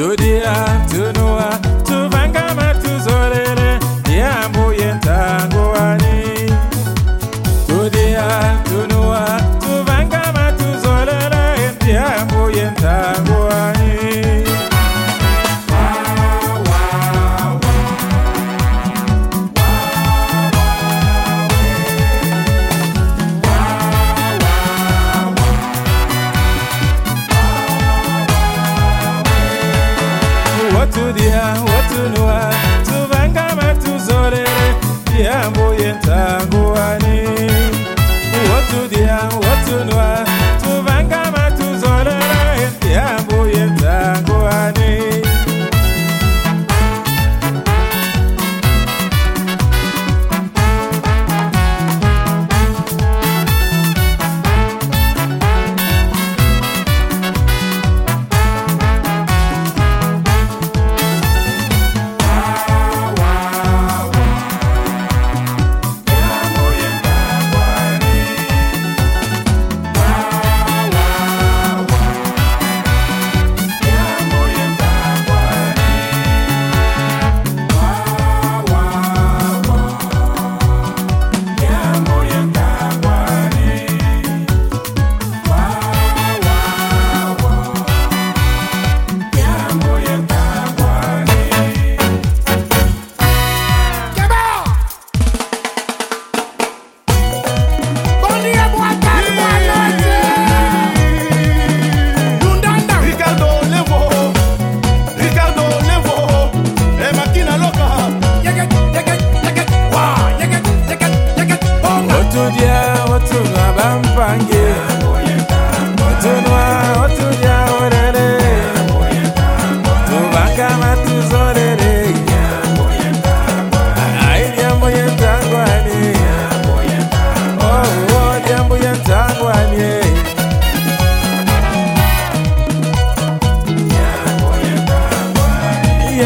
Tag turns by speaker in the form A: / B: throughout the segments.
A: to the afternoon. to the what to know, to watudia to tuvangama tuzorere ihambuye ntanguane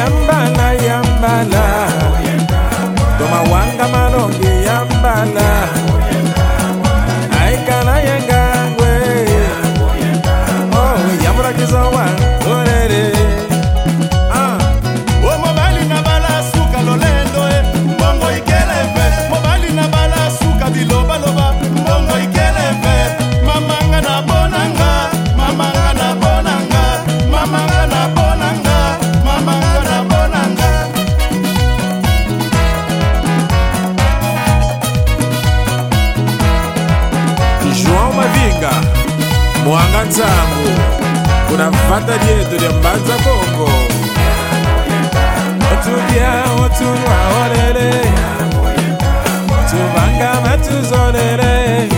A: yambala yambala tomawanga malonge unamfata dieto dyambanza bongo otudya otunwa olele. Tuvangama tuzolele